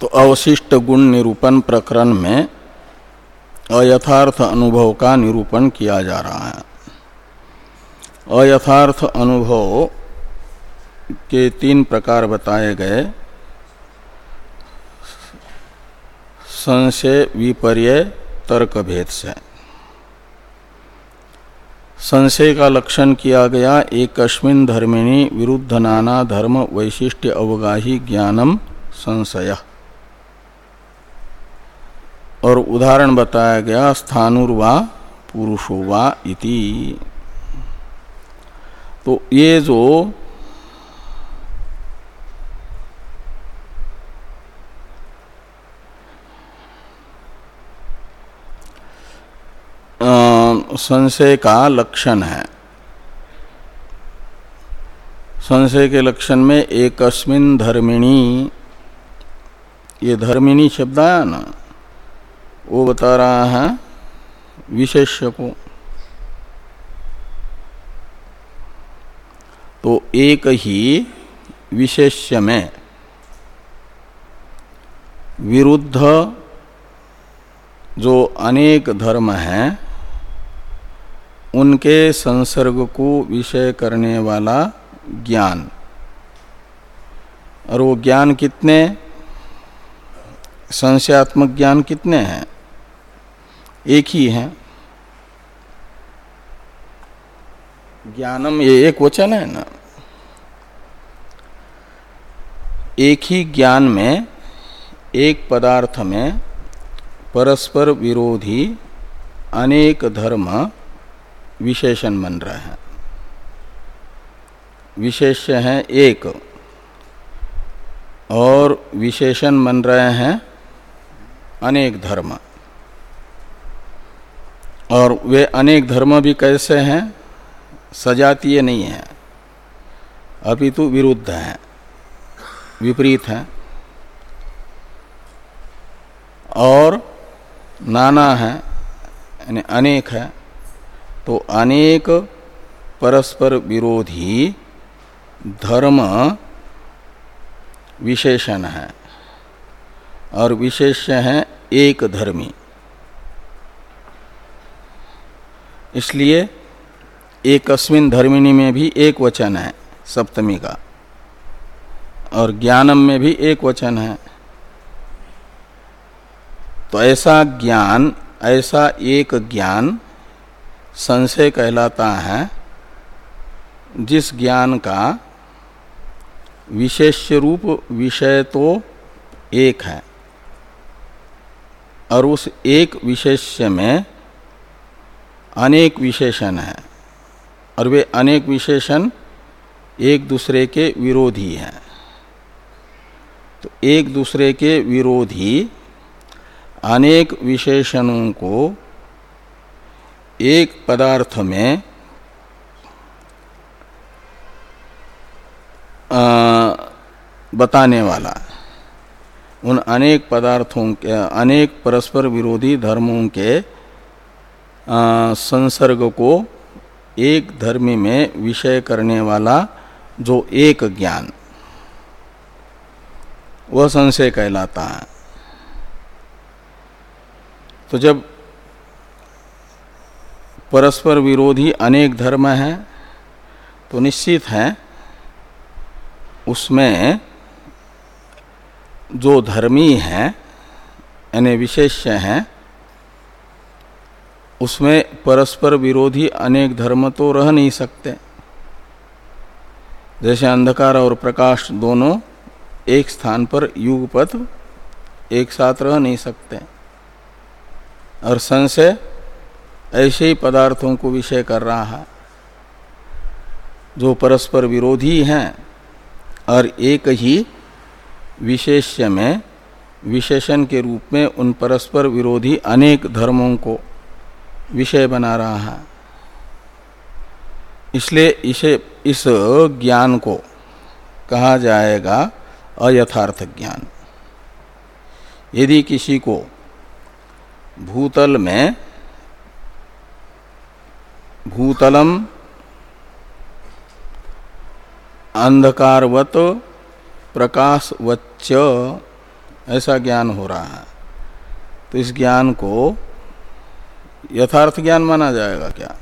तो अवशिष्ट गुण निरूपण प्रकरण में अयथार्थ अनुभव का निरूपण किया जा रहा है। अयथार्थ अनुभव के तीन प्रकार बताए गए। संशय, विपर्य, तर्क भेद से। संशय का लक्षण किया गया, एकस्मिन धर्मिणी विरुद्ध नाना धर्म वैशिष्ट्य अवगाही ज्ञानम संशय। और उदाहरण बताया गया, स्थानुर्वा पुरुषो वा इति। तो ये जो संशय का लक्षण है। संशय के लक्षण में एकस्मिन धर्मिणी, ये धर्मिणी शब्द आया ना? वो बता रहा है विशेष्य को तो एक ही विशेष्य में विरुद्ध जो अनेक धर्म हैं, उनके संसर्ग को विषय करने वाला ज्ञान। और वो ज्ञान कितने? संशयात्मक ज्ञान कितने हैं? एक ही है। ज्ञानम ये एक वचन है ना। एक ही ज्ञान में, एक पदार्थ में परस्पर विरोधी अनेक धर्म विशेषण बन रहे हैं। विशेष्य है एक और विशेषण बन रहे हैं अनेक धर्म। और वे अनेक धर्म भी कैसे हैं? सजातीय नहीं है। अपितु विरुद्ध हैं। विपरीत हैं। और नाना है, यानी अनेक है। तो अनेक परस्पर विरोधी धर्म विशेषण है। और विशेष है एक धर्मी। इसलिए एक अस्मिन धर्मिणी में भी एक वचन है, सप्तमी का। और ज्ञानम में भी एक वचन है। तो ऐसा ज्ञान, ऐसा एक ज्ञान संशय कहलाता है, जिस ज्ञान का विशेष रूप विषय तो एक है, और उस एक विशेष्य में अनेक विशेषण है और वे अनेक विशेषण एक दूसरे के विरोधी हैं। तो एक दूसरे के विरोधी अनेक विशेषणों को एक पदार्थ में आ, बताने वाला उन अनेक पदार्थों के अनेक परस्पर विरोधी धर्मों के संसर्ग को एक धर्मी में विषय करने वाला जो एक ज्ञान, वह संशय कहलाता है। तो जब परस्पर विरोधी अनेक धर्म हैं तो निश्चित है, उसमें जो धर्मी हैं, यानी विशेष्य हैं उसमें परस्पर विरोधी अनेक धर्म तो रह नहीं सकते। जैसे अंधकार और प्रकाश दोनों एक स्थान पर युगपथ एक साथ रह नहीं सकते। और संशय ऐसे ही पदार्थों को विषय कर रहा है, जो परस्पर विरोधी हैं और एक ही विशेष्य में, विशेषण के रूप में उन परस्पर विरोधी अनेक धर्मों को विषय बना रहा है। इसलिए इसे इस ज्ञान को कहा जाएगा अयथार्थ ज्ञान। यदि किसी को भूतल में भूतलम अंधकारवत प्रकाशवच्च ऐसा ज्ञान हो रहा है तो इस ज्ञान को यथार्थ ज्ञान माना जाएगा क्या?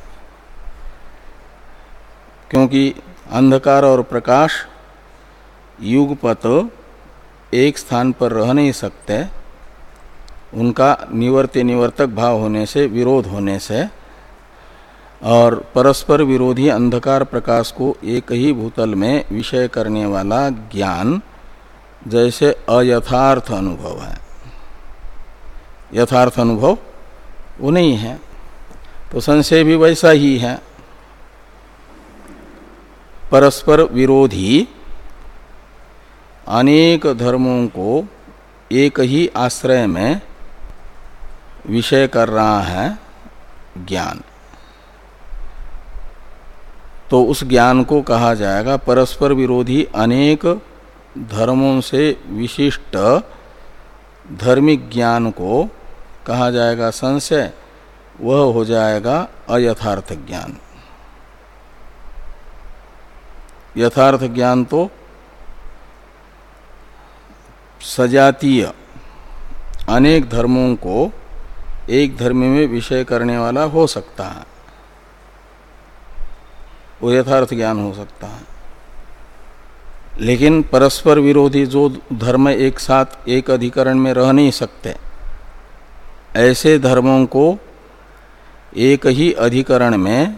क्योंकि अंधकार और प्रकाश युगपत एक स्थान पर रह नहीं सकते। उनका निवर्त निवर्तक भाव होने से, विरोध होने से, और परस्पर विरोधी अंधकार प्रकाश को एक ही भूतल में विषय करने वाला ज्ञान जैसे अयथार्थ अनुभव है। यथार्थ अनुभव वो नहीं है। तो संशय भी वैसा ही है। परस्पर विरोधी अनेक धर्मों को एक ही आश्रय में विषय कर रहा है ज्ञान। तो उस ज्ञान को कहा जाएगा, परस्पर विरोधी अनेक धर्मों से विशिष्ट धार्मिक ज्ञान को कहा जाएगा संशय, वह हो जाएगा अयथार्थ ज्ञान। यथार्थ ज्ञान तो सजातीय, अनेक धर्मों को एक धर्म में विषय करने वाला हो सकता है। वो यथार्थ ज्ञान हो सकता है। लेकिन परस्पर विरोधी जो धर्म एक साथ, एक अधिकरण में रह नहीं सकते ऐसे धर्मों को एक ही अधिकरण में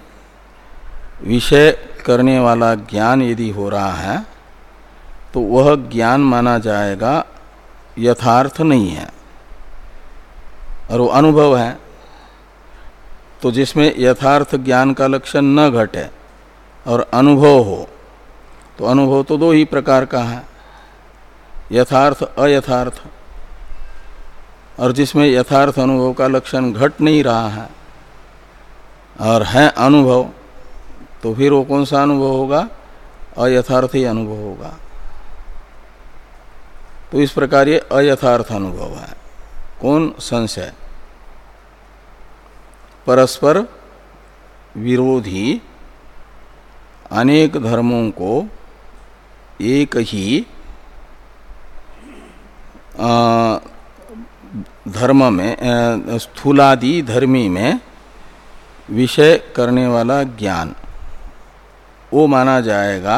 विषय करने वाला ज्ञान यदि हो रहा है तो वह ज्ञान माना जाएगा यथार्थ नहीं है। और वो अनुभव है। तो जिसमें यथार्थ ज्ञान का लक्षण न घटे और अनुभव हो तो अनुभव तो दो ही प्रकार का है। यथार्थ, अयथार्थ। और जिसमें यथार्थ अनुभव का लक्षण घट नहीं रहा है और है अनुभव तो फिर वो कौन सा अनुभव होगा? अयथार्थ ही अनुभव होगा। तो इस प्रकार ये अयथार्थ अनुभव है। कौन? संशय। परस्पर विरोधी अनेक धर्मों को एक ही धर्म में स्थूलादि धर्मी में विषय करने वाला ज्ञान, वो माना जाएगा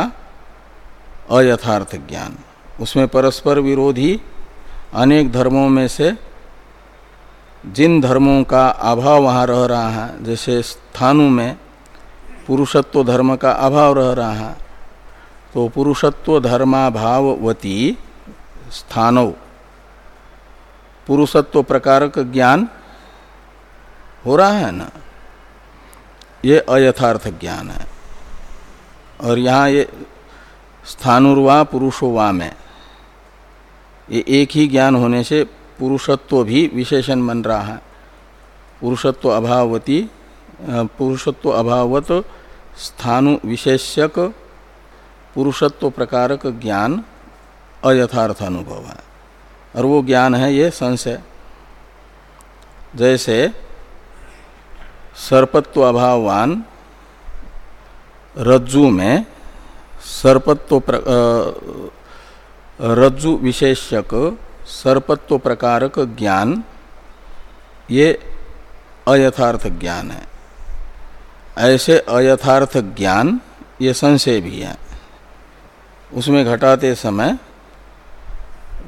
अयथार्थ ज्ञान। उसमें परस्पर विरोधी अनेक धर्मों में से जिन धर्मों का अभाव वहाँ रह रहा है, जैसे स्थानु में पुरुषत्व धर्म का अभाव रह रहा है तो पुरुषत्व धर्माभावती स्थानव पुरुषत्व प्रकारक ज्ञान हो रहा है ना? ये अयथार्थ ज्ञान है। और यहाँ ये स्थानुर्वा पुरुषोवा में, ये एक ही ज्ञान होने से पुरुषत्व भी विशेषण बन रहा है। पुरुषत्व अभावती, पुरुषत्व अभावत स्थानु विशेष्यक पुरुषत्व प्रकारक ज्ञान अयथार्थ अनुभव है। और वो ज्ञान है, ये संशय। जैसे सर्पत्व अभाववान रज्जु में सर्पत्व रज्जु विशेषक सर्पत्व प्रकारक ज्ञान, ये अयथार्थ ज्ञान है। ऐसे अयथार्थ ज्ञान, ये संशय भी है। उसमें घटाते समय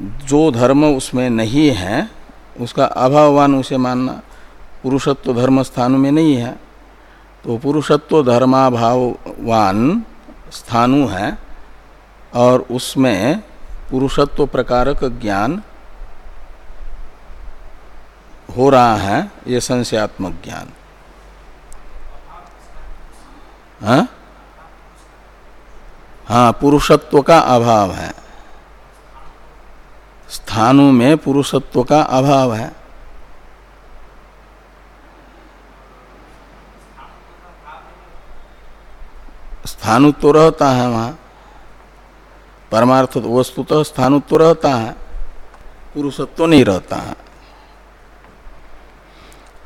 जो धर्म उसमें नहीं है, उसका अभाववान उसे मानना पुरुषत्व धर्म स्थान में नहीं है। तो पुरुषत्व धर्माभाववान स्थानु है और उसमें पुरुषत्व प्रकारक ज्ञान हो रहा है, ये संशयात्मक ज्ञान। हाँ? हाँ पुरुषत्व का अभाव है। स्थानों में पुरुषत्व का अभाव है। स्थानुत्व तो रहता है वहाँ। परमार्थ वस्तुतः स्थानुत्व तो रहता है, पुरुषत्व तो नहीं रहता है।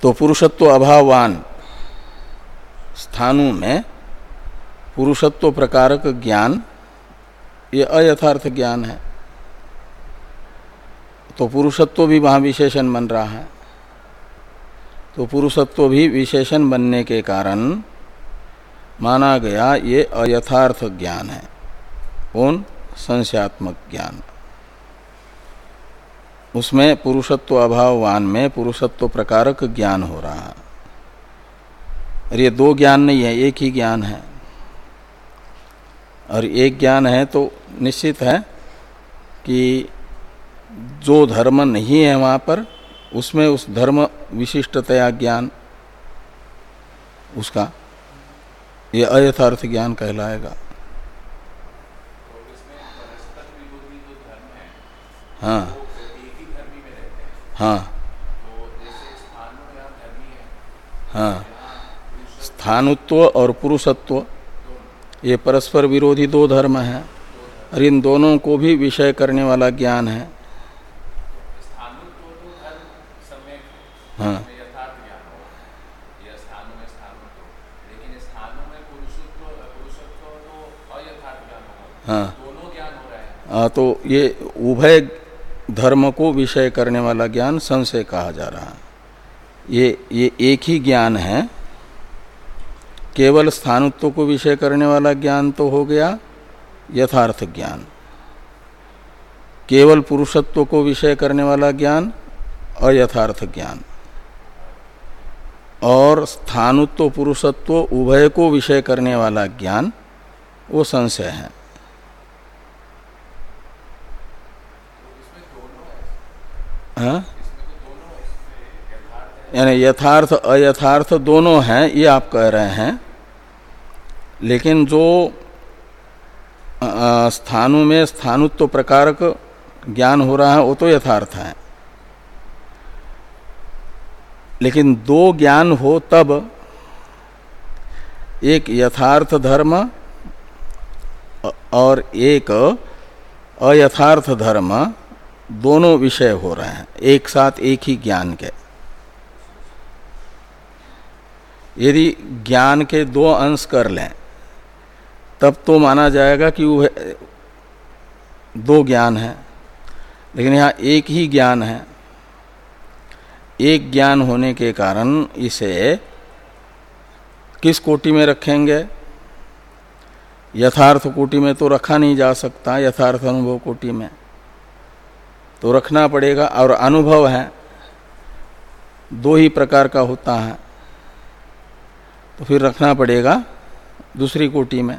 तो पुरुषत्व अभाववान स्थानों में पुरुषत्व प्रकारक ज्ञान, ये अयथार्थ ज्ञान है। तो पुरुषत्व भी वहाँ विशेषण बन रहा है। तो पुरुषत्व भी विशेषण बनने के कारण माना गया ये अयथार्थ ज्ञान है। कौन? संशयात्मक ज्ञान। उसमें पुरुषत्व अभाववान में पुरुषत्व प्रकारक ज्ञान हो रहा है। और ये दो ज्ञान नहीं है, एक ही ज्ञान है। और एक ज्ञान है तो निश्चित है कि जो धर्म नहीं है वहाँ पर, उसमें उस धर्म विशिष्टतया ज्ञान, उसका ये अयथार्थ ज्ञान कहलाएगा। हाँ। हाँ। हाँ। स्थानुत्व और पुरुषत्व, ये परस्पर विरोधी दो धर्म हैं और इन दोनों को भी विषय करने वाला ज्ञान है। हाँ। हाँ। हाँ तो ये उभय धर्म को विषय करने वाला ज्ञान संशय कहा जा रहा है। ये ये एक ही ज्ञान है। केवल स्थानुत्व को विषय करने वाला ज्ञान तो हो गया यथार्थ ज्ञान। केवल पुरुषत्व को विषय करने वाला ज्ञान अयथार्थ ज्ञान। और स्थानुत्व पुरुषत्व उभय को विषय करने वाला ज्ञान, वो संशय है। हाँ? यानी यथार्थ, अयथार्थ दोनों हैं, ये आप कह रहे हैं। लेकिन जो स्थानों में स्थानुत्व प्रकारक ज्ञान हो रहा है, वो तो यथार्थ है। लेकिन दो ज्ञान हो तब एक यथार्थ धर्म और एक अयथार्थ धर्म दोनों विषय हो रहे हैं, एक साथ एक ही ज्ञान के। यदि ज्ञान के दो अंश कर लें, तब तो माना जाएगा कि वह दो ज्ञान है, लेकिन यहाँ एक ही ज्ञान है। एक ज्ञान होने के कारण इसे किस कोटि में रखेंगे? यथार्थ कोटि में तो रखा नहीं जा सकता, यथार्थ अनुभव कोटि में। तो रखना पड़ेगा और अनुभव है, दो ही प्रकार का होता है। तो फिर रखना पड़ेगा दूसरी कोटि में।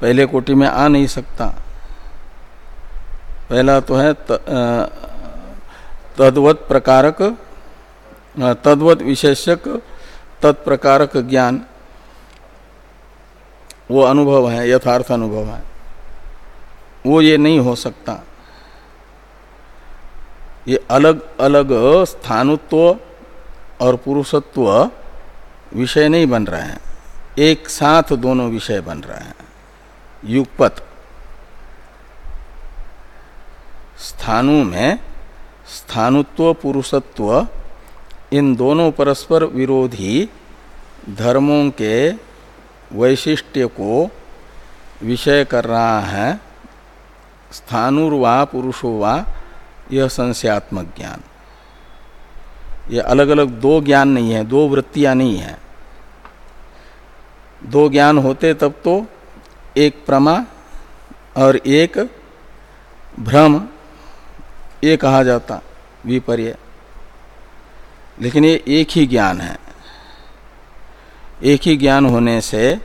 पहले कोटि में आ नहीं सकता। पहला तो है तद्वत प्रकारक तद्वत विशेषक, तत्प्रकारक ज्ञान। वो अनुभव है, यथार्थ अनुभव है। वो ये नहीं हो सकता। ये अलग अलग स्थानुत्व और पुरुषत्व विषय नहीं बन रहे हैं। एक साथ दोनों विषय बन रहे हैं। युगपत। स्थानु में स्थानुत्व, पुरुषत्व, इन दोनों परस्पर विरोधी धर्मों के वैशिष्ट्य को विषय कर रहा है। स्थानुर्वा पुरुषो वा, यह संशयात्मक ज्ञान। ये अलग अलग दो ज्ञान नहीं है, दो वृत्तियाँ नहीं है। दो ज्ञान होते तब तो एक प्रमा और एक भ्रम ये कहा जाता, विपर्य। लेकिन ये एक ही ज्ञान है। एक ही ज्ञान होने से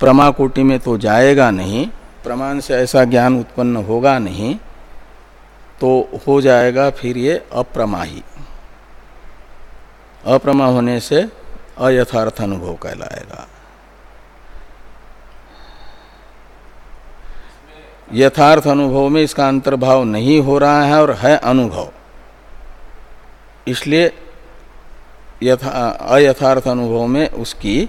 प्रमा कोटि में तो जाएगा नहीं, प्रमाण से ऐसा ज्ञान उत्पन्न होगा नहीं तो हो जाएगा फिर ये अप्रमाही। अप्रमा होने से अयथार्थ अनुभव कहलाएगा। यथार्थ अनुभव में इसका अंतर्भाव नहीं हो रहा है और है अनुभव। इसलिए यथा अयथार्थ अनुभव में उसकी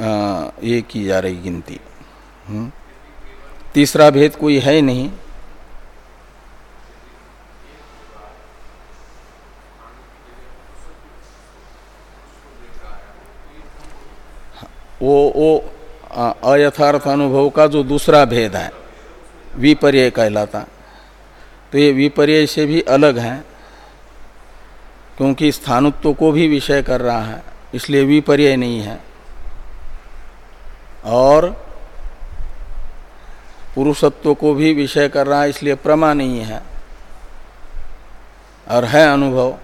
आ, ये की जा रही गिनती। हम्म। तीसरा भेद कोई है नहीं वो वो अयथार्थ अनुभव का जो दूसरा भेद है, विपर्य कहलाता। तो ये विपर्य से भी अलग है, क्योंकि स्थानुत्व को भी विषय कर रहा है, इसलिए विपर्य नहीं है। और पुरुषत्व को भी विषय कर रहा है, इसलिए प्रमा नहीं है। और है अनुभव।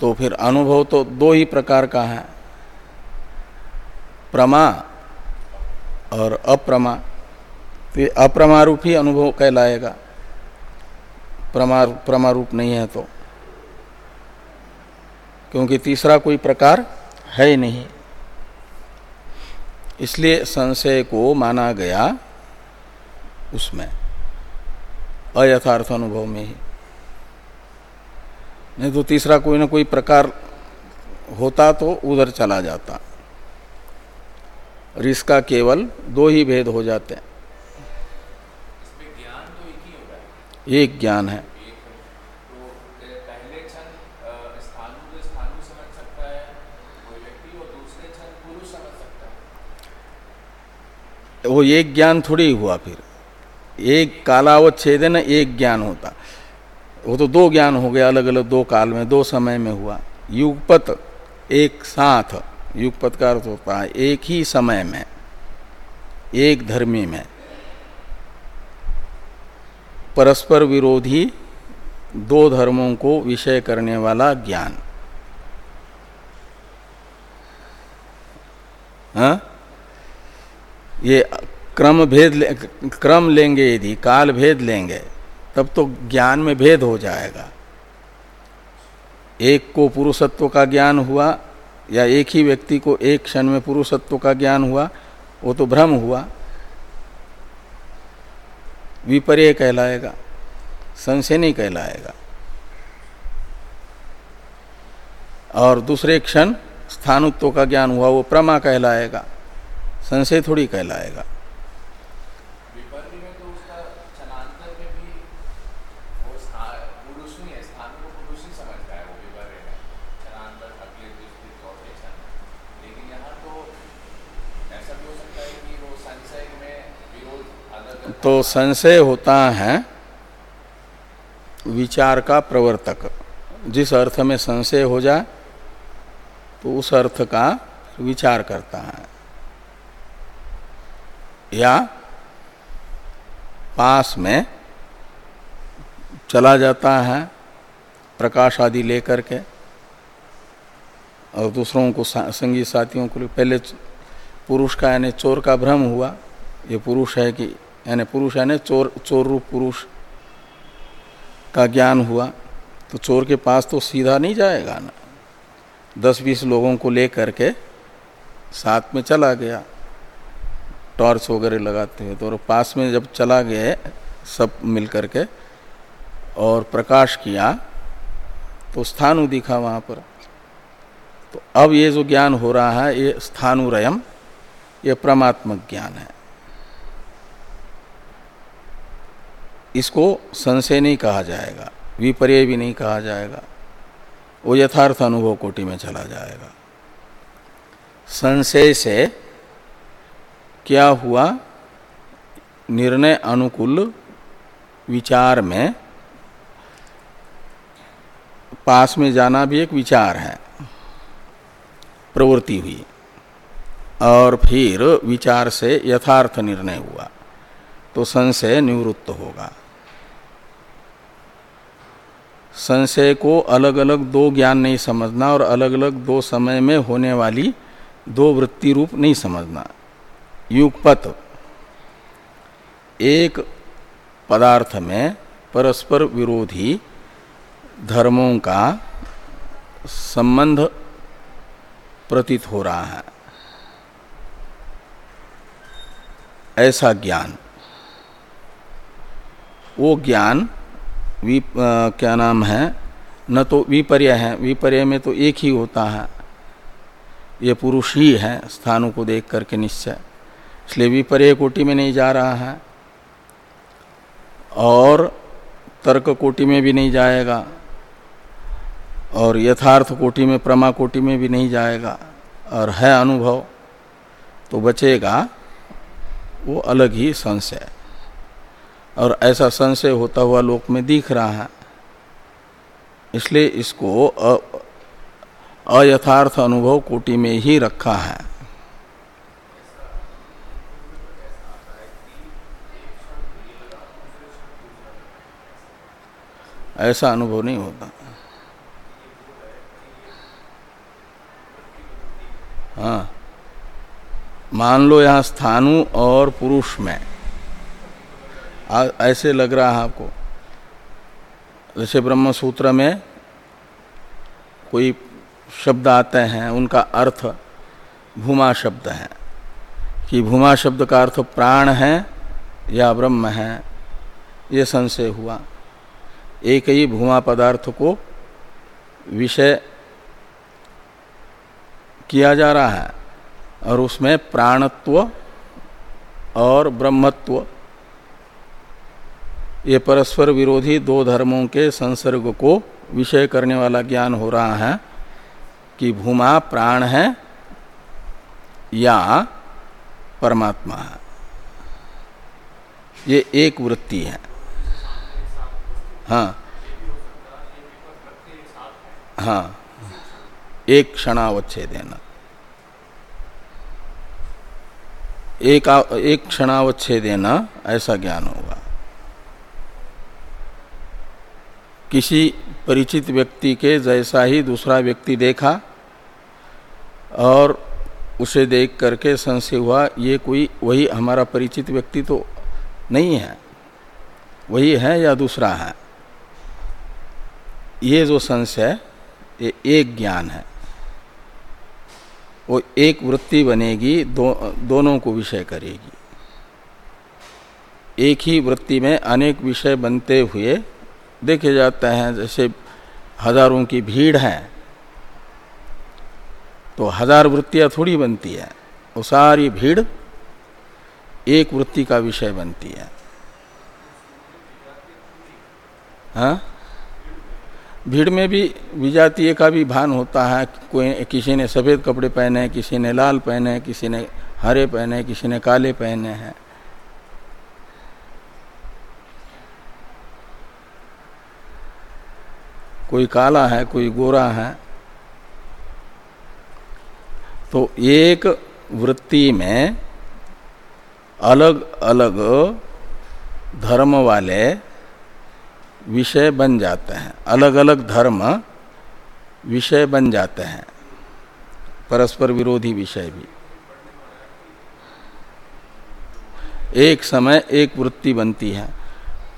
तो फिर अनुभव तो दो ही प्रकार का है। प्रमा और अप्रमा। तो अप्रमारूप ही अनुभव कहलाएगा। प्रमा प्रमारूप नहीं है तो। क्योंकि तीसरा कोई प्रकार है ही नहीं। इसलिए संशय को माना गया उसमें, अयथार्थ अनुभव में ही। नहीं तो तीसरा कोई ना कोई प्रकार होता तो उधर चला जाता। और इसका केवल दो ही भेद हो जाते हैं। एक ज्ञान है। वो एक ज्ञान थोड़ी हुआ फिर। एक कालावच्छेदन, एक ज्ञान होता। वो तो दो ज्ञान हो गया अलग अलग दो काल में, दो समय में हुआ। युगपत, एक साथ। युगपत का अर्थ होता है एक ही समय में एक धर्मी में। परस्पर विरोधी दो धर्मों को विषय करने वाला ज्ञान। हा? ये क्रम भेद ले, क्रम लेंगे यदि काल भेद लेंगे तब तो ज्ञान में भेद हो जाएगा। एक को पुरुषत्व का ज्ञान हुआ या एक ही व्यक्ति को एक क्षण में पुरुषत्व का ज्ञान हुआ, वो तो भ्रम हुआ। विपर्य कहलाएगा, संशय नहीं कहलाएगा। और दूसरे क्षण स्थानुत्व का ज्ञान हुआ, वो प्रमा कहलाएगा, संशय थोड़ी कहलाएगा। तो संशय होता है विचार का प्रवर्तक। जिस अर्थ में संशय हो जाए तो उस अर्थ का विचार करता है। या पास में चला जाता है प्रकाश आदि लेकर के, और दूसरों को संगीत साथियों को पहले पुरुष का यानी चोर का भ्रम हुआ। ये पुरुष है कि यानी पुरुष, यानी चोर चोर रूप पुरुष का ज्ञान हुआ तो चोर के पास तो सीधा नहीं जाएगा ना। दस बीस लोगों को ले करके साथ में चला गया, टॉर्च वगैरह लगाते हुए। तो और पास में जब चला गए सब मिल करके और प्रकाश किया तो स्थानु दिखा वहाँ पर। तो अब ये जो ज्ञान हो रहा है, ये स्थानुरयम ये परमात्मक ज्ञान है। इसको संशय नहीं कहा जाएगा, विपर्य भी नहीं कहा जाएगा, वो यथार्थ अनुभव कोटि में चला जाएगा। संशय से क्या हुआ? निर्णय अनुकूल विचार में पास में जाना भी एक विचार है, प्रवृत्ति हुई, और फिर विचार से यथार्थ निर्णय हुआ तो संशय निवृत्त होगा। संशय को अलग अलग दो ज्ञान नहीं समझना और अलग अलग दो समय में होने वाली दो वृत्ति रूप नहीं समझना। युगपत। एक पदार्थ में परस्पर विरोधी धर्मों का संबंध प्रतीत हो रहा है। ऐसा ज्ञान। वो ज्ञान वी क्या नाम है? न तो विपर्य है। विपर्य में तो एक ही होता है। ये पुरुष ही है, स्थानों को देख करके निश्चय। इसलिए विपर्य कोटि में नहीं जा रहा है। और तर्क कोटि में भी नहीं जाएगा। और यथार्थ कोटि में, प्रमा कोटि में भी नहीं जाएगा। और है अनुभव तो बचेगा। वो अलग ही संशय और ऐसा संशय होता हुआ लोक में दिख रहा है। इसलिए इसको अयथार्थ अनुभव कोटि में ही रखा है। ऐसा अनुभव नहीं होता। हाँ। मान लो यहाँ स्थानु और पुरुष में। ऐसे लग रहा है आपको। जैसे ब्रह्म सूत्र में कोई शब्द आते हैं, उनका अर्थ भूमा शब्द है। कि भूमा शब्द का अर्थ प्राण है या ब्रह्म है, ये संशय हुआ। एक ही भूमा पदार्थ को विषय किया जा रहा है, और उसमें प्राणत्व और ब्रह्मत्व ये परस्पर विरोधी दो धर्मों के संसर्ग को विषय करने वाला ज्ञान हो रहा है कि भूमा प्राण है या परमात्मा है। ये एक वृत्ति है। हाँ। हाँ। एक क्षणावच्छेद देना एक एक क्षणावच्छेद देना ऐसा ज्ञान होगा। किसी परिचित व्यक्ति के जैसा ही दूसरा व्यक्ति देखा और उसे देख करके संशय हुआ ये कोई वही हमारा परिचित व्यक्ति तो नहीं है। वही है या दूसरा है? ये जो संशय ये एक ज्ञान है। वो एक वृत्ति बनेगी दो, दोनों को विषय करेगी। एक ही वृत्ति में अनेक विषय बनते हुए देखे जाते हैं, जैसे हज़ारों की भीड़ है तो हज़ार वृत्तियाँ थोड़ी बनती है। वो सारी भीड़ एक वृत्ति का विषय बनती है। हाँ? भीड़ में भी विजातीय का भी भान होता है। कोई, किसी ने सफ़ेद कपड़े पहने हैं किसी ने लाल पहने हैं किसी ने हरे पहने हैं किसी ने काले पहने हैं। कोई काला है, कोई गोरा है तो एक वृत्ति में अलग अलग धर्म वाले विषय बन जाते हैं। अलग अलग धर्म विषय बन जाते हैं। परस्पर विरोधी विषय भी। एक समय एक वृत्ति बनती है।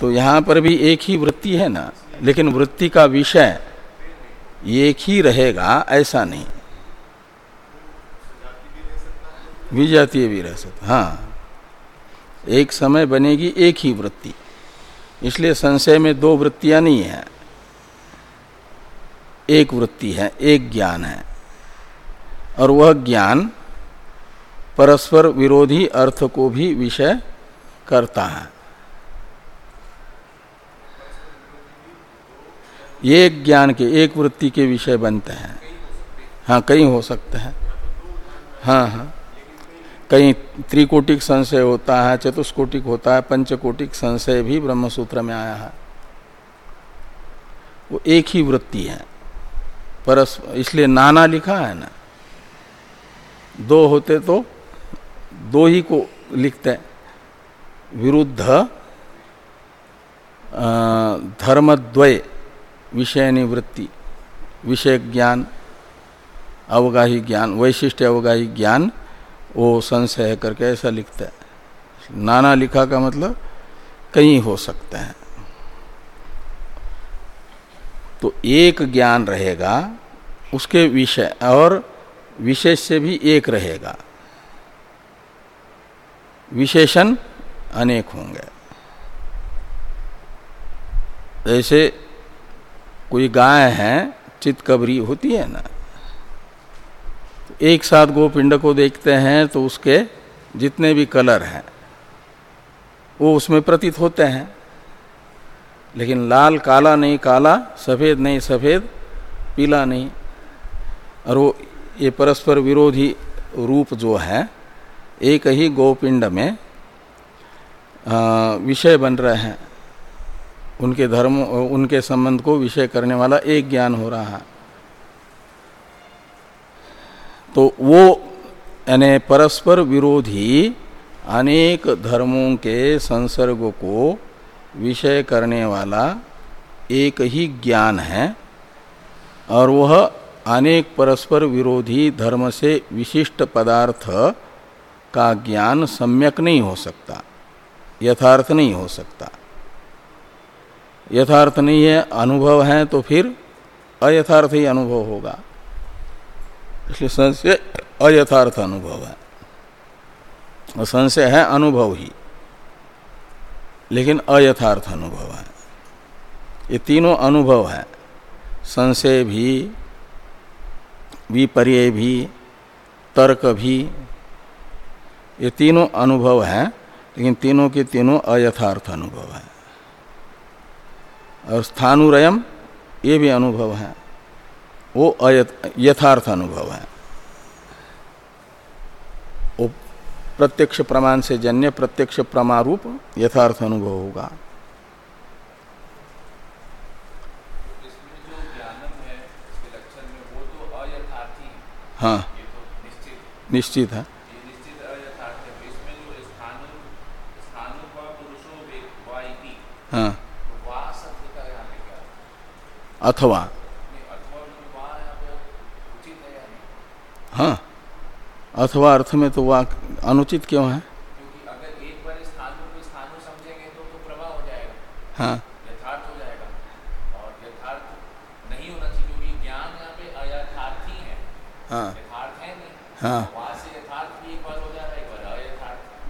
तो यहाँ पर भी एक ही वृत्ति है ना? लेकिन वृत्ति का विषय एक ही रहेगा, ऐसा नहीं। विजातीय भी रह सकता हाँ। एक समय बनेगी, एक ही वृत्ति। इसलिए संशय में दो वृत्तियाँ नहीं है। एक वृत्ति है, एक ज्ञान है। और वह ज्ञान परस्पर विरोधी अर्थ को भी विषय करता है। एक ज्ञान के, एक वृत्ति के विषय बनते हैं। हाँ कई हो सकते हैं। हाँ हाँ। कहीं त्रिकोटिक संशय होता है, चतुष्कोटिक होता है, पंचकोटिक संशय भी ब्रह्म सूत्र में आया है। वो एक ही वृत्ति है। परस, इसलिए नाना लिखा है ना। दो होते तो दो ही को लिखते। विरुद्ध धर्मद्वय। विषय निवृत्ति विषय ज्ञान अवगाही ज्ञान वैशिष्ट अवगाही ज्ञान, वो संशय करके ऐसा लिखता है। नाना लिखा का मतलब कहीं हो सकते हैं। तो एक ज्ञान रहेगा, उसके विषय और विशेष से भी एक रहेगा। विशेषण अनेक होंगे। जैसे कोई गाय है, चितकबरी होती है ना। तो एक साथ गोपिंड को देखते हैं तो उसके जितने भी कलर हैं, वो उसमें प्रतीत होते हैं। लेकिन लाल, काला नहीं, काला, सफ़ेद नहीं, सफ़ेद, पीला नहीं। और वो, ये परस्पर विरोधी रूप जो है, एक ही गोपिंड में विषय बन रहे हैं। उनके धर्म, उनके संबंध को विषय करने वाला एक ज्ञान हो रहा है। तो वो, यानी परस्पर विरोधी अनेक धर्मों के संसर्ग को विषय करने वाला एक ही ज्ञान है और वह अनेक परस्पर विरोधी धर्म से विशिष्ट पदार्थ का ज्ञान सम्यक नहीं हो सकता, यथार्थ नहीं हो सकता। यथार्थ नहीं है, अनुभव है तो फिर अयथार्थ ही अनुभव होगा। इसलिए संशय अयथार्थ अनुभव है। और संशय है अनुभव ही, लेकिन अयथार्थ अनुभव है। ये तीनों अनुभव है। संशय भी, विपर्य भी, तर्क भी, ये तीनों अनुभव हैं, लेकिन तीनों के तीनों अयथार्थ अनुभव है। और स्थानुरयम ये भी अनुभव है। वो यथार्थ अनुभव है। वो प्रत्यक्ष प्रमाण से जन्य प्रत्यक्ष प्रमारूप यथार्थ अनुभव होगा। हाँ निश्चित। है। हाँ। अथवा। हाँ। अथवा अर्थ में तो वह अनुचित क्यों है? हो। हाँ। हो।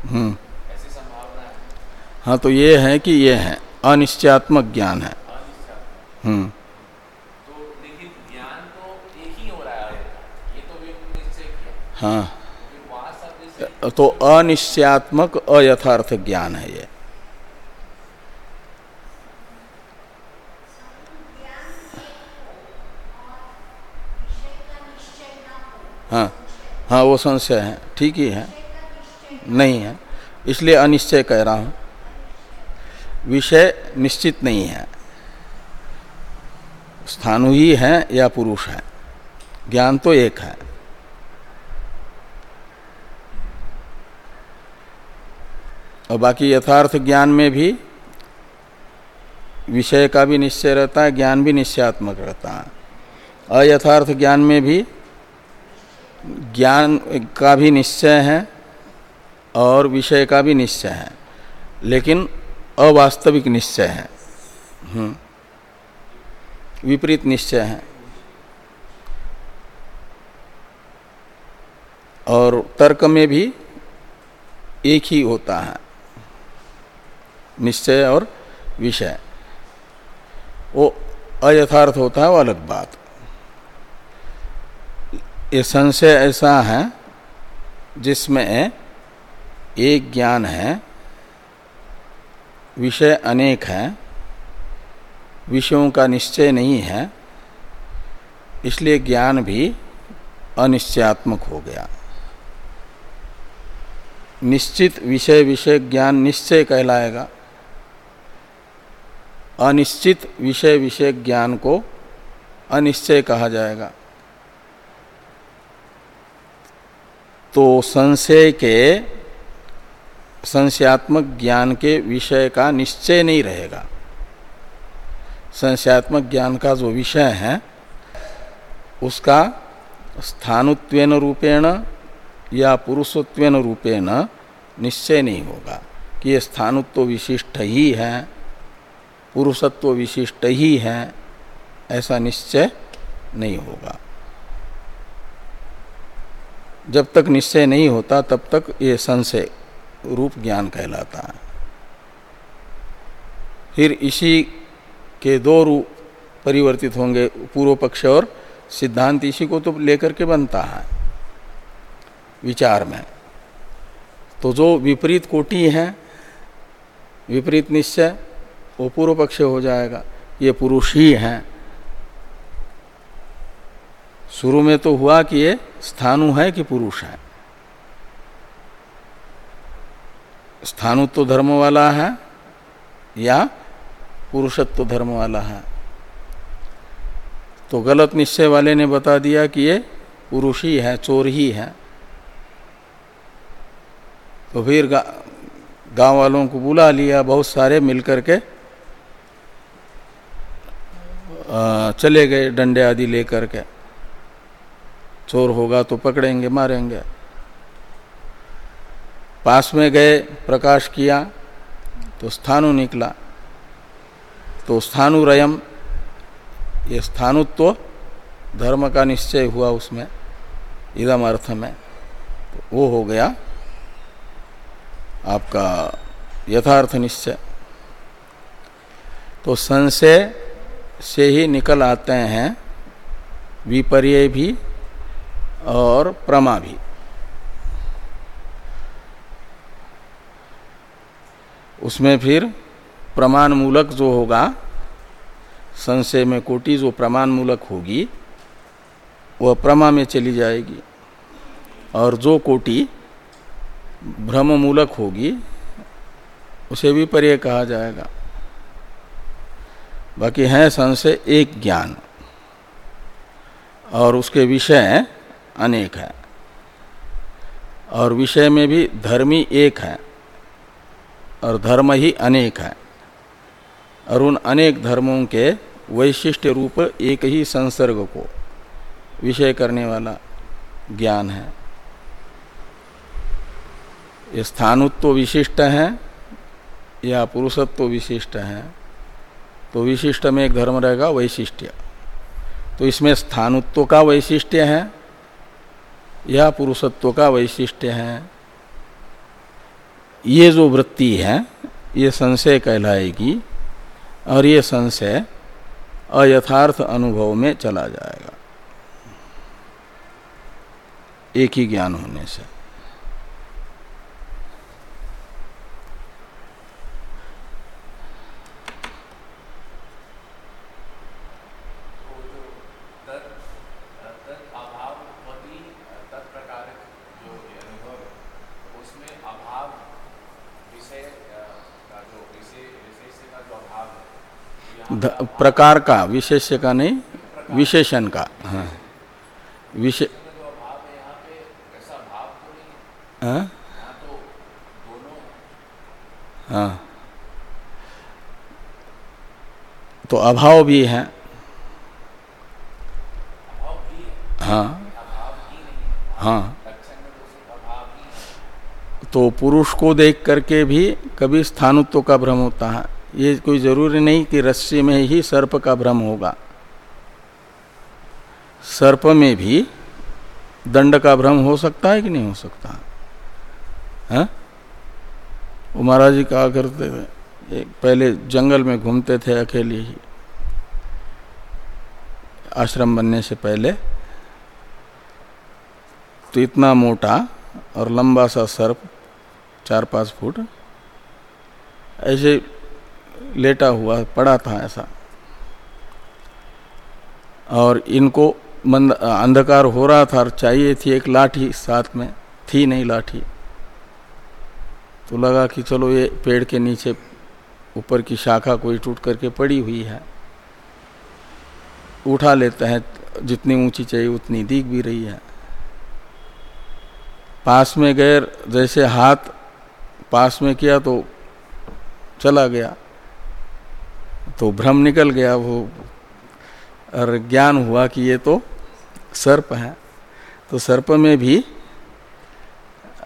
हम्म। हाँ तो ये है कि ये है। अनिश्चयात्मक ज्ञान है। हम्म तो लेकिन ज्ञान तो एक ही हो रहा है अयथार्थ। ये तो वे निश्चय किया हाँ। तो अनिश्चयात्मक अयथार्थ ज्ञान है ये। हाँ। हाँ वो संशय है। ठीक ही है। नहीं है। इसलिए अनिश्चय कह रहा हूँ। विषय निश्चित नहीं है। स्थानु ही है या पुरुष है। ज्ञान तो एक है। और बाकी यथार्थ ज्ञान में भी विषय का भी निश्चय रहता है, ज्ञान भी निश्चयात्मक रहता है। अयथार्थ ज्ञान में भी ज्ञान का भी निश्चय है और विषय का भी निश्चय है, लेकिन अवास्तविक निश्चय है। हम्म। विपरीत निश्चय है। और तर्क में भी एक ही होता है। निश्चय और विषय। वो अयथार्थ होता है वो अलग बात। ये संशय ऐसा है जिसमें एक ज्ञान है, विषय अनेक हैं, विषयों का निश्चय नहीं है, इसलिए ज्ञान भी अनिश्चयात्मक हो गया। निश्चित विषय विषय ज्ञान निश्चय कहलाएगा। अनिश्चित विषय विषय ज्ञान को अनिश्चय कहा जाएगा। तो संशय के, संशयात्मक ज्ञान के विषय का निश्चय नहीं रहेगा। संशयात्मक ज्ञान का जो विषय है, उसका स्थानुत्वेन रूपेण या पुरुषत्वेन रूपेण निश्चय नहीं होगा, कि ये स्थानुत्व विशिष्ट ही है। पुरुषत्व विशिष्ट ही है, ऐसा निश्चय नहीं होगा। जब तक निश्चय नहीं होता, तब तक ये संशय रूप ज्ञान कहलाता है। फिर इसी के दो रूप परिवर्तित होंगे, पूर्व पक्ष और सिद्धांत इसी को तो लेकर के बनता है, विचार में। तो जो विपरीत कोटि है, विपरीत निश्चय वो पूर्व पक्ष हो जाएगा। ये पुरुष ही हैं। शुरू में तो हुआ कि ये स्थानु है कि पुरुष है। स्थानुत्व धर्म वाला है या पुरुषत्व तो धर्म वाला है। तो गलत निश्चय वाले ने बता दिया कि ये पुरुष ही है चोर ही है। तो फिर गा, गाँव वालों को बुला लिया बहुत सारे मिलकर के चले गए डंडे आदि लेकर के। चोर होगा तो पकड़ेंगे, मारेंगे। पास में गए, प्रकाश किया तो स्थानु निकला। तो स्थानुरयम, ये स्थानुत्व, धर्म का निश्चय हुआ उसमें, इदम अर्थ में। तो वो हो गया आपका यथार्थ निश्चय। तो संशय से ही निकल आते हैं, विपर्य भी और प्रमा भी। उसमें फिर प्रमाण मूलक जो होगा, संशय में कोटि जो प्रमाण मूलक होगी, वह प्रमा में चली जाएगी। और जो कोटि भ्रम मूलक होगी, उसे भी पर्य कहा जाएगा। बाकी है संशय एक ज्ञान। और उसके विषय अनेक है। और विषय में भी धर्मी एक है। और धर्म ही अनेक है। और उन अनेक धर्मों के वैशिष्ट रूप एक ही संसर्ग को विषय करने वाला ज्ञान है। ये स्थानुत्व विशिष्ट है या पुरुषत्व विशिष्ट है। तो विशिष्ट में एक धर्म रहेगा वैशिष्ट्य। तो इसमें स्थानुत्व का वैशिष्ट्य है, या पुरुषत्व का वैशिष्ट्य है। ये जो वृत्ति है, ये संशय कहलाएगी और ये संशय अयथार्थ अनुभव में चला जाएगा। एक ही ज्ञान होने से। प्रकार का विशेष्य का नहीं, विशेषण का हाँ। विशे हाँ? हाँ। तो अभाव भी है। हाँ। हाँ। तो पुरुष को देख करके भी कभी स्थानुत्व का भ्रम होता है। ये कोई ज़रूरी नहीं कि रस्सी में ही सर्प का भ्रम होगा। सर्प में भी दंड का भ्रम हो सकता है कि नहीं हो सकता? है? हाँ? महाराज जी कहा करते थे एक पहले जंगल में घूमते थे अकेले ही। आश्रम बनने से पहले। तो इतना मोटा और लंबा सा सर्प, चार पाँच फुट, ऐसे लेटा हुआ, पड़ा था ऐसा। और इनको मंद, अंधकार हो रहा था और चाहिए थी एक लाठी, साथ में थी नहीं लाठी। तो लगा कि चलो ये पेड़ के नीचे, ऊपर की शाखा कोई टूट करके पड़ी हुई है। उठा लेते हैं, जितनी ऊँची चाहिए उतनी दिख भी रही है। पास में गए, जैसे हाथ पास में किया तो चला गया। तो भ्रम निकल गया, वो और ज्ञान हुआ कि ये तो सर्प है। तो सर्प में भी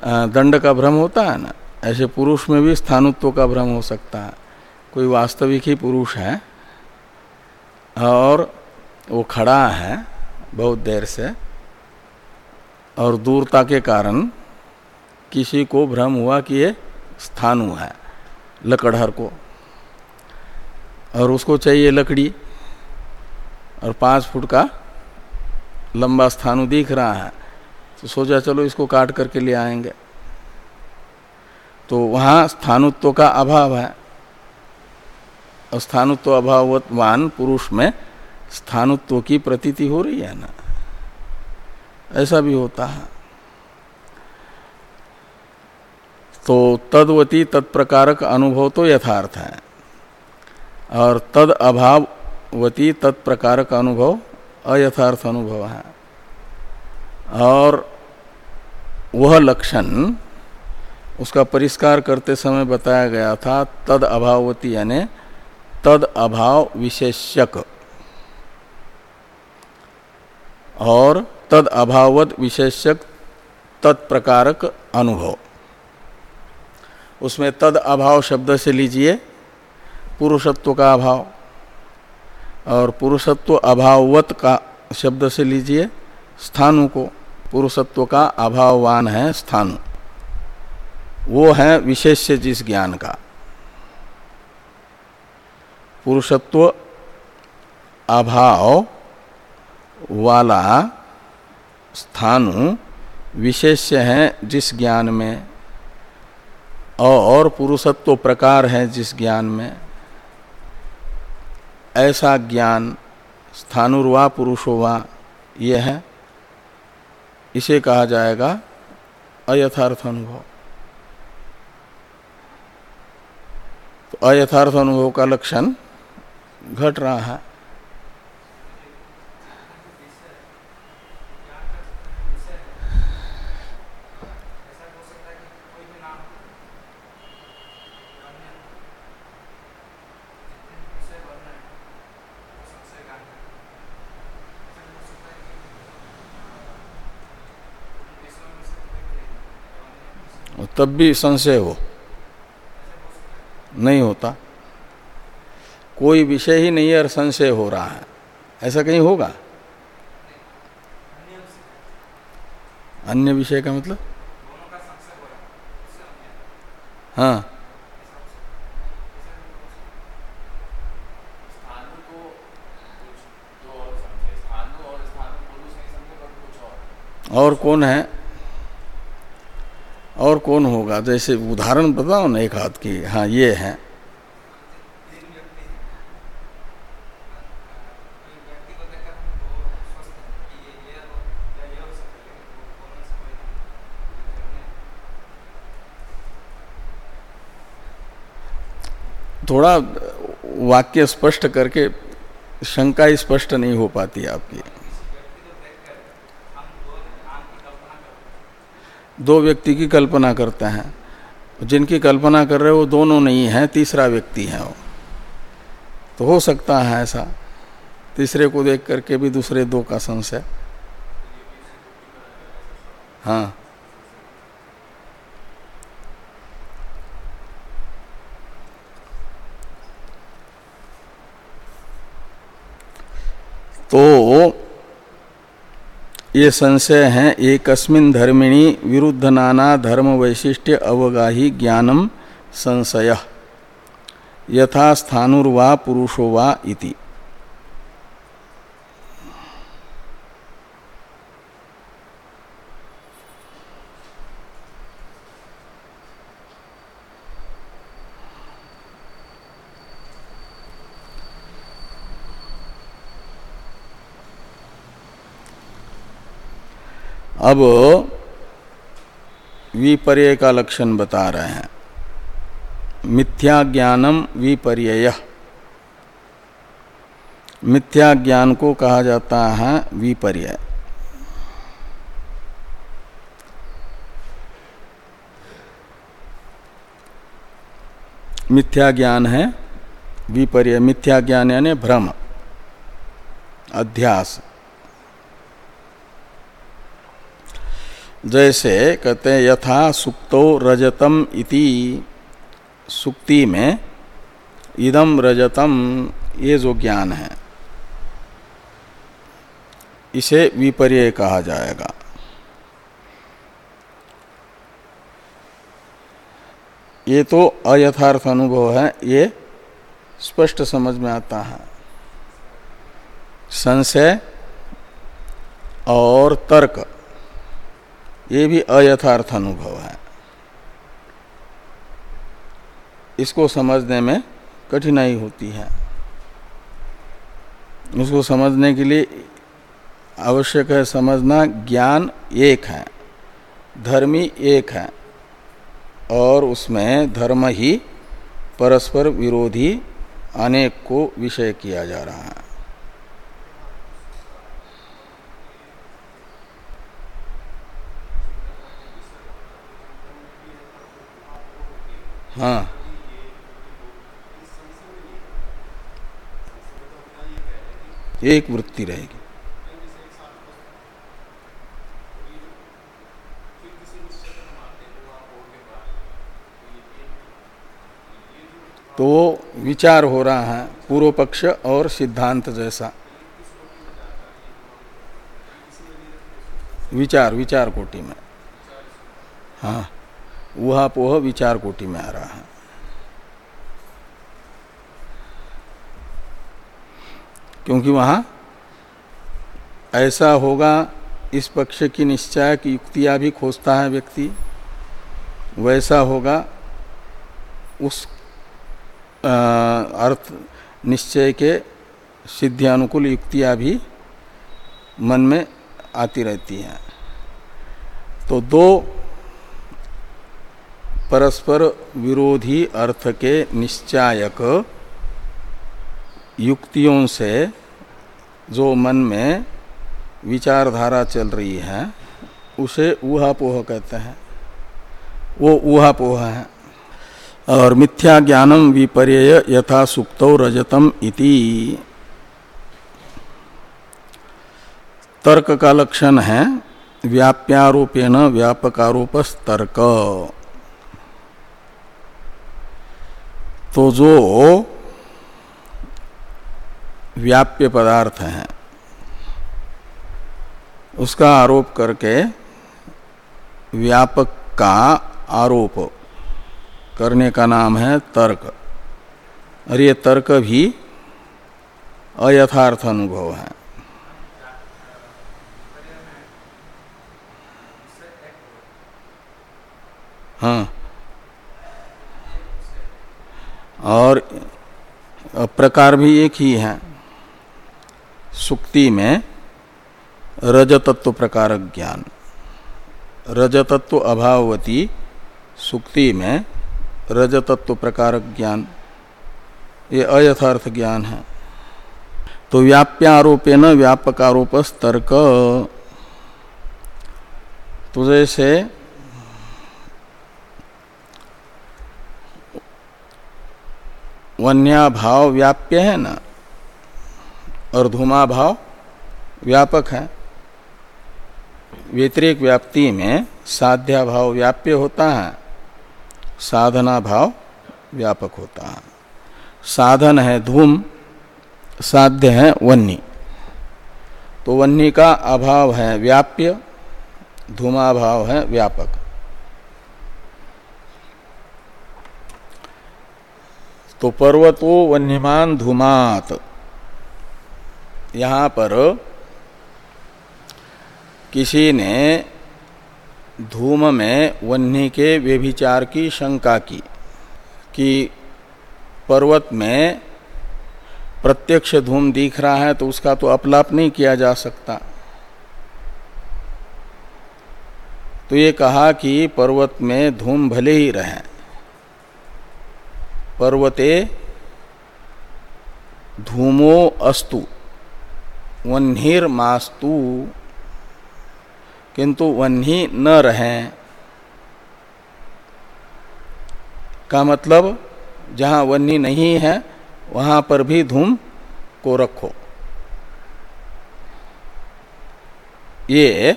दंड का भ्रम होता है ना? ऐसे पुरुष में भी स्थानुत्व का भ्रम हो सकता है। कोई वास्तविक ही पुरुष है, और वो खड़ा है बहुत देर से, और दूरता के कारण किसी को भ्रम हुआ कि ये स्थानु है, लकड़हर को। और उसको चाहिए लकड़ी। और पाँच फुट का लंबा स्थानु दिख रहा है। तो सोचा चलो इसको काट करके ले आएँगे। तो वहाँ स्थानुत्व का अभाव है। और स्थानुत्व अभाववान पुरुष में स्थानुत्व की प्रतीति हो रही है ना। ऐसा भी होता है। तो तदवती तत्प्रकारक अनुभव तो यथार्थ है। और तद अभाववती तत्प्रकारक अनुभव, अयथार्थ अनुभव है। और वह लक्षण उसका परिष्कार करते समय बताया गया था, तद अभावती यानी तद अभाव विशेषक और तद अभावत विशेषक तत्प्रकारक अनुभव। उसमें तद अभाव शब्द से लीजिए पुरुषत्व का अभाव। और पुरुषत्व अभाववत का शब्द से लीजिए, स्थानु को पुरुषत्व का अभाववान है स्थानु। वो है विशेष्य जिस ज्ञान का। पुरुषत्व अभाव वाला स्थानु विशेष्य है जिस ज्ञान में, और पुरुषत्व प्रकार है जिस ज्ञान में। ऐसा ज्ञान स्थानुर्वा पुरुषोवा यह है। इसे कहा जाएगा अयथार्थ अनुभव तो अयथार्थ अनुभव का लक्षण घट रहा है। तब भी संशय हो। नहीं होता। कोई विषय ही नहीं है और संशय हो रहा है। ऐसा कहीं होगा? अन्य विषय का मतलब? हाँ। और कौन है? और कौन होगा? जैसे उदाहरण बताओ ना एक हाथ की। हाँ ये है। थोड़ा वाक्य स्पष्ट करके शंका स्पष्ट नहीं हो पाती आपकी। दो व्यक्ति की कल्पना करते हैं। जिनकी कल्पना कर रहे हो, वो दोनों नहीं है, तीसरा व्यक्ति है वो। तो हो सकता है ऐसा। तीसरे को देख करके भी दूसरे दो का संशय। हाँ। तो ये संशय है, एकस्मिन धर्मिणी विरुद्ध नाना धर्म वैशिष्ट्य अवगाही ज्ञानम संशय। यथा स्थानुर्वा, पुरुषो वा इति। अब विपर्य का लक्षण बता रहे हैं। मिथ्या ज्ञानम विपर्य मिथ्या ज्ञान को कहा जाता है विपर्य। मिथ्या ज्ञान है विपर्य। मिथ्या ज्ञान यानी भ्रम, अध्यास। जैसे कहते हैं, यथा सुक्तो रजतम इति। सुक्ति में इदम रजतम, ये जो ज्ञान है, इसे विपर्य कहा जाएगा। ये तो अयथार्थ अनुभव है, ये स्पष्ट समझ में आता है। संशय और तर्क। ये भी अयथार्थ अनुभव है। इसको समझने में कठिनाई होती है। उसको समझने के लिए आवश्यक है समझना ज्ञान एक है, धर्मी एक है, और उसमें धर्म ही परस्पर विरोधी अनेक को विषय किया जा रहा है। हाँ। एक वृत्ति रहेगी। तो विचार हो रहा है, पूर्व पक्ष और सिद्धांत जैसा। विचार विचार कोटि में। हाँ। वह पोह विचार कोटि में आ रहा है। क्योंकि वहाँ ऐसा होगा, इस पक्ष की निश्चय की युक्तियाँ भी खोजता है व्यक्ति। वैसा होगा, उस अर्थ निश्चय के सिद्धि अनुकूल युक्तियाँ भी मन में आती रहती हैं। तो दो परस्पर विरोधी अर्थ के निश्चायक युक्तियों से जो मन में विचारधारा चल रही है, उसे ऊहापोह कहते हैं। वो ऊहापोह है। और मिथ्या ज्ञानम विपर्य यथा सुक्तो रजतम इति। तर्क का लक्षण है, व्याप्यारोपेण व्यापकारोप तर्क तो जो व्याप्य पदार्थ हैं, उसका आरोप करके व्यापक का आरोप करने का नाम है तर्क। और ये तर्क भी अयथार्थ अनुभव है। हाँ। और प्रकार भी एक ही है। सुक्ति में रजतत्व प्रकार ज्ञान, रजतत्व अभावती सुक्ति में रजतत्व प्रकार ज्ञान, ये अयथार्थ ज्ञान है। तो व्याप्यारोपेण व्यापकारोप तर्क तो जैसे वन्या भाव व्याप्य है ना? और धूमा भाव व्यापक है। व्यतिरिक व्याप्ति में साध्या भाव व्याप्य होता है साधना भाव व्यापक होता है। साधन है धूम, साध्य है वन्नी। तो वन्नी का अभाव है व्याप्य धूमा भाव है व्यापक। तो पर्वतो वन्यमान धूमात। यहाँ पर किसी ने धूम में वन्य के व्यभिचार की शंका की कि पर्वत में प्रत्यक्ष धूम दिख रहा है तो उसका तो अपलाप नहीं किया जा सकता। तो ये कहा कि पर्वत में धूम भले ही रहे। पर्वते धूमो अस्तु वन्हीर मास्तु किंतु वन्ही न रहे। का मतलब? जहाँ वन्ही नहीं है, वहाँ पर भी धूम को रखो। ये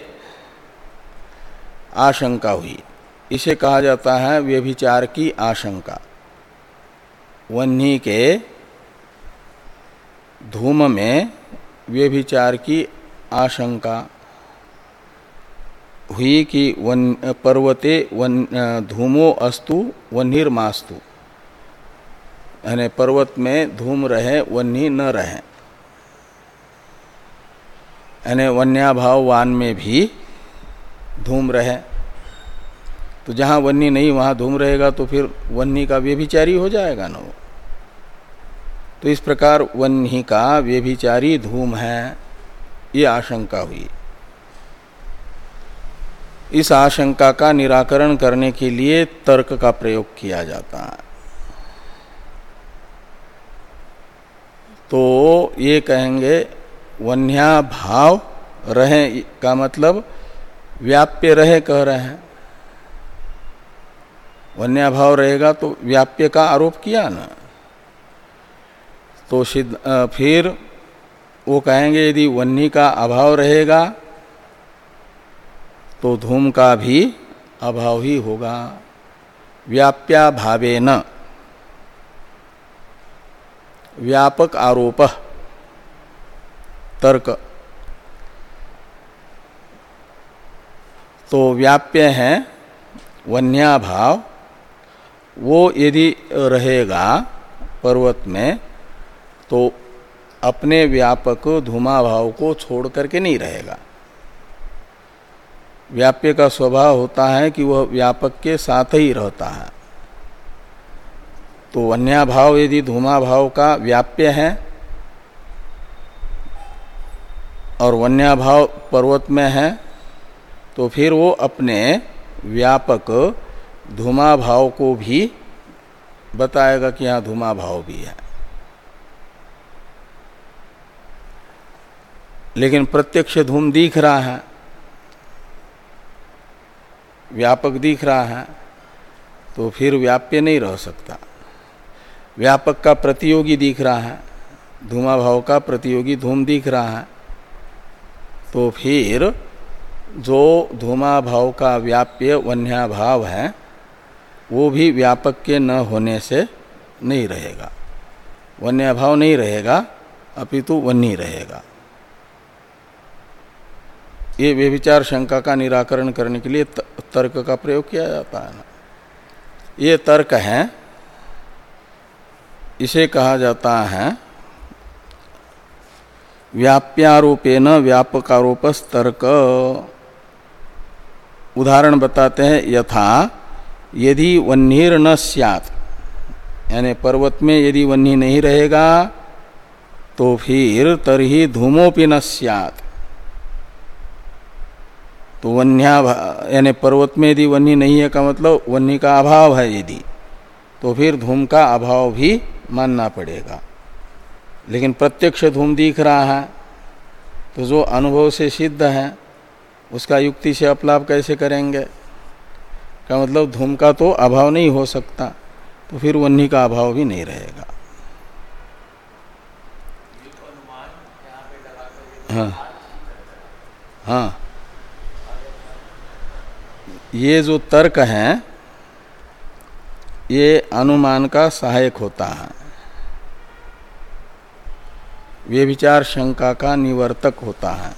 आशंका हुई। इसे कहा जाता है व्यभिचार की आशंका। वन्नी के धूम में व्यभिचार की आशंका हुई कि वन, पर्वते वन धूमो अस्तु, वन्हीर्मास्तु। यानी पर्वत में धूम रहे वन्नी न रहे। यानी वन्याभाव वान में भी धूम रहे। तो जहाँ वन्नी नहीं, वहाँ धूम रहेगा तो फिर वन्नी का व्यभिचारी हो जाएगा ना वो। तो इस प्रकार वन्नी का व्यभिचारी धूम है, ये आशंका हुई। इस आशंका का निराकरण करने के लिए तर्क का प्रयोग किया जाता है। तो ये कहेंगे, वन्या भाव रहे का मतलब व्याप्य रहे कह रहे हैं। वन्या भाव रहेगा तो व्याप्य का आरोप किया ना। तो सिद्ध फिर वो कहेंगे, यदि वन्नी का अभाव रहेगा तो धूम का भी अभाव ही होगा। व्याप्या भावे न व्यापक आरोप, तर्क। तो व्याप्य है वन्या भाव वो यदि रहेगा पर्वत में तो अपने व्यापक धूमा भाव को छोड़ करके नहीं रहेगा। व्याप्य का स्वभाव होता है कि वह व्यापक के साथ ही रहता है। तो अन्या भाव यदि धूमा भाव का व्याप्य है, और वन्या भाव पर्वत में है तो फिर वो अपने व्यापक धूमा भाव को भी बताएगा कि यहाँ धूमा भाव भी है। लेकिन प्रत्यक्ष धूम दिख रहा है, व्यापक दिख रहा है तो फिर व्याप्य नहीं रह सकता। व्यापक का प्रतियोगी दिख रहा है धूमा भाव का प्रतियोगी धूम दिख रहा है तो फिर जो धूमा भाव का व्याप्य वन्या भाव है वो भी व्यापक के न होने से नहीं रहेगा। वन्य अभाव नहीं रहेगा, अपितु वन्य रहेगा। ये व्यभिचार शंका का निराकरण करने के लिए तर्क का प्रयोग किया जाता है ना। ये तर्क है, इसे कहा जाता है व्याप्यारोपेन व्यापकारोप तर्क उदाहरण बताते हैं, यथा यदि वन्हीर न सियात, यानी पर्वत में यदि वन्ही नहीं रहेगा तो फिर तरही धूमोपि न सियात। तो वन्या यानी पर्वत में यदि वन्नी नहीं है का मतलब वन्नी का अभाव है यदि तो फिर धूम का अभाव भी मानना पड़ेगा। लेकिन प्रत्यक्ष धूम दिख रहा है तो जो अनुभव से सिद्ध है, उसका युक्ति से अपलाप कैसे करेंगे? का मतलब धूम का तो अभाव नहीं हो सकता तो फिर वन्नी का अभाव भी नहीं रहेगा। हाँ हाँ। ये जो तर्क है, ये अनुमान का सहायक होता है। वे विचार शंका का निवर्तक होता है।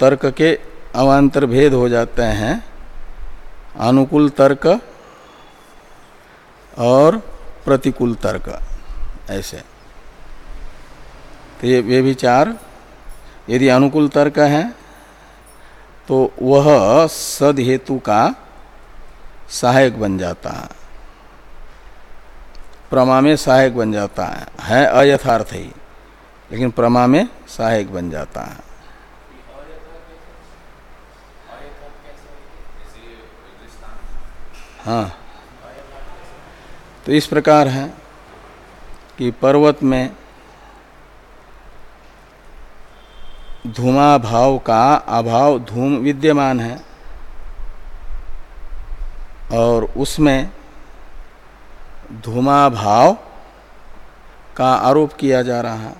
तर्क के अवान्तर भेद हो जाते हैं। अनुकूल तर्क और प्रतिकूल तर्क, ऐसे। तो ये वे विचार यदि अनुकूल तर्क है तो वह सद हेतु का सहायक बन जाता है। प्रमा में सहायक बन जाता है है अयथार्थ ही, लेकिन प्रमा में सहायक बन जाता है। हाँ। तो इस प्रकार है कि पर्वत में धूमा भाव का अभाव, धूम विद्यमान है और उसमें धूमा भाव का आरोप किया जा रहा है।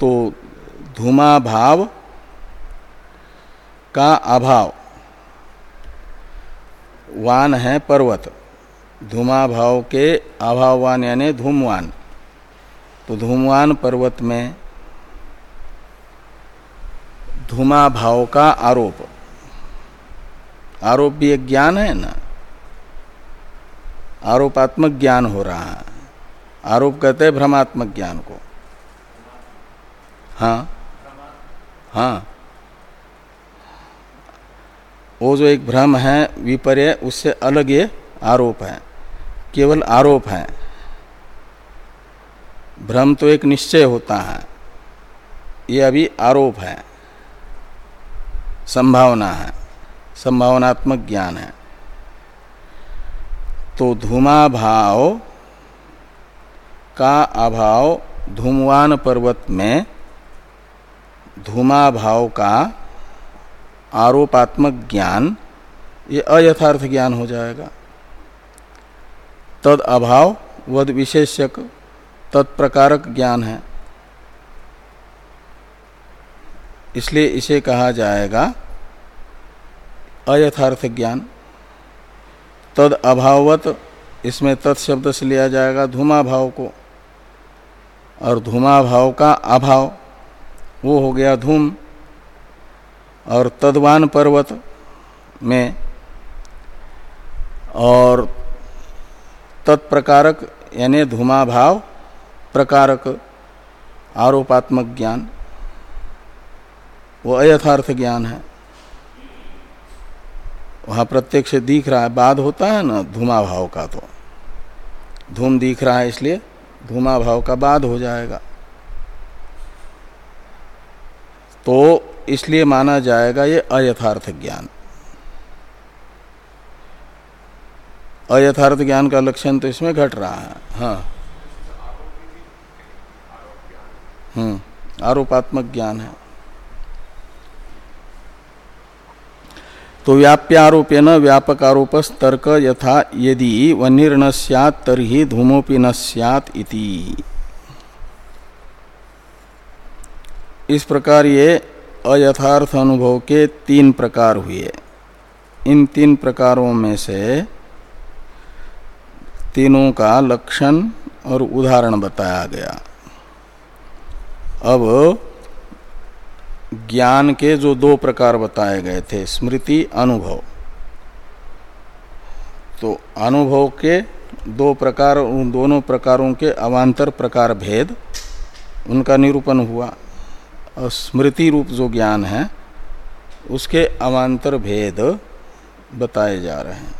तो धूमा भाव का अभाव वान है पर्वत। धूमा भाव के अभाववान यानी धूमवान। तो धूमवान पर्वत में धूमा भाव का आरोप। आरोप भी एक ज्ञान है ना? आरोपात्मक ज्ञान हो रहा है। आरोप कहते हैं भ्रमात्मक ज्ञान को। हाँ? हाँ। वो जो एक भ्रम है, विपर्य, उससे अलग ये आरोप है। केवल आरोप है। भ्रम तो एक निश्चय होता है। ये अभी आरोप है। संभावना है। संभावनात्मक ज्ञान है। तो धूमा भाव का अभाव, धूमवान पर्वत में धूमा भाव का आरोपात्मक ज्ञान, ये अयथार्थ ज्ञान हो जाएगा। तद अभाव, वद विशेषक, तत्प्रकारक ज्ञान है। इसलिए इसे कहा जाएगा अयथार्थ ज्ञान। तद अभावत, इसमें तत्शब्द से लिया जाएगा धूमा भाव को। और धूमा भाव का अभाव, वो हो गया धूम। और तद्वान पर्वत में और तत्प्रकारक, यानी धूमा भाव प्रकारक आरोपात्मक ज्ञान, वो अयथार्थ ज्ञान है। वहाँ प्रत्यक्ष दिख रहा है बाद होता है ना धूमा भाव का तो। धूम दिख रहा है इसलिए धूमा भाव का बाद हो जाएगा। तो इसलिए माना जाएगा ये अयथार्थ ज्ञान। अयथार्थ ज्ञान का लक्षण तो इसमें घट रहा है। हाँ। हम्म आरोपात्मक ज्ञान है। तो व्याप्यारोपेण व्यापक आरोप तर्क यथा यदि वनिर न सैत तरही धूमोपि न इति। इस प्रकार ये अयथार्थ अनुभव के तीन प्रकार हुए। इन तीन प्रकारों में से तीनों का लक्षण और उदाहरण बताया गया। अब ज्ञान के जो दो प्रकार बताए गए थे, स्मृति, अनुभव। तो अनुभव के दो प्रकार, उन दोनों प्रकारों के अवान्तर प्रकार भेद, उनका निरूपण हुआ। स्मृति रूप जो ज्ञान है उसके अवान्तर भेद बताए जा रहे हैं।